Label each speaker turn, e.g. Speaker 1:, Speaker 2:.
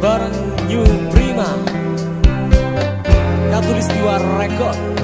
Speaker 1: bareng New Prima. Katulistiwa Record.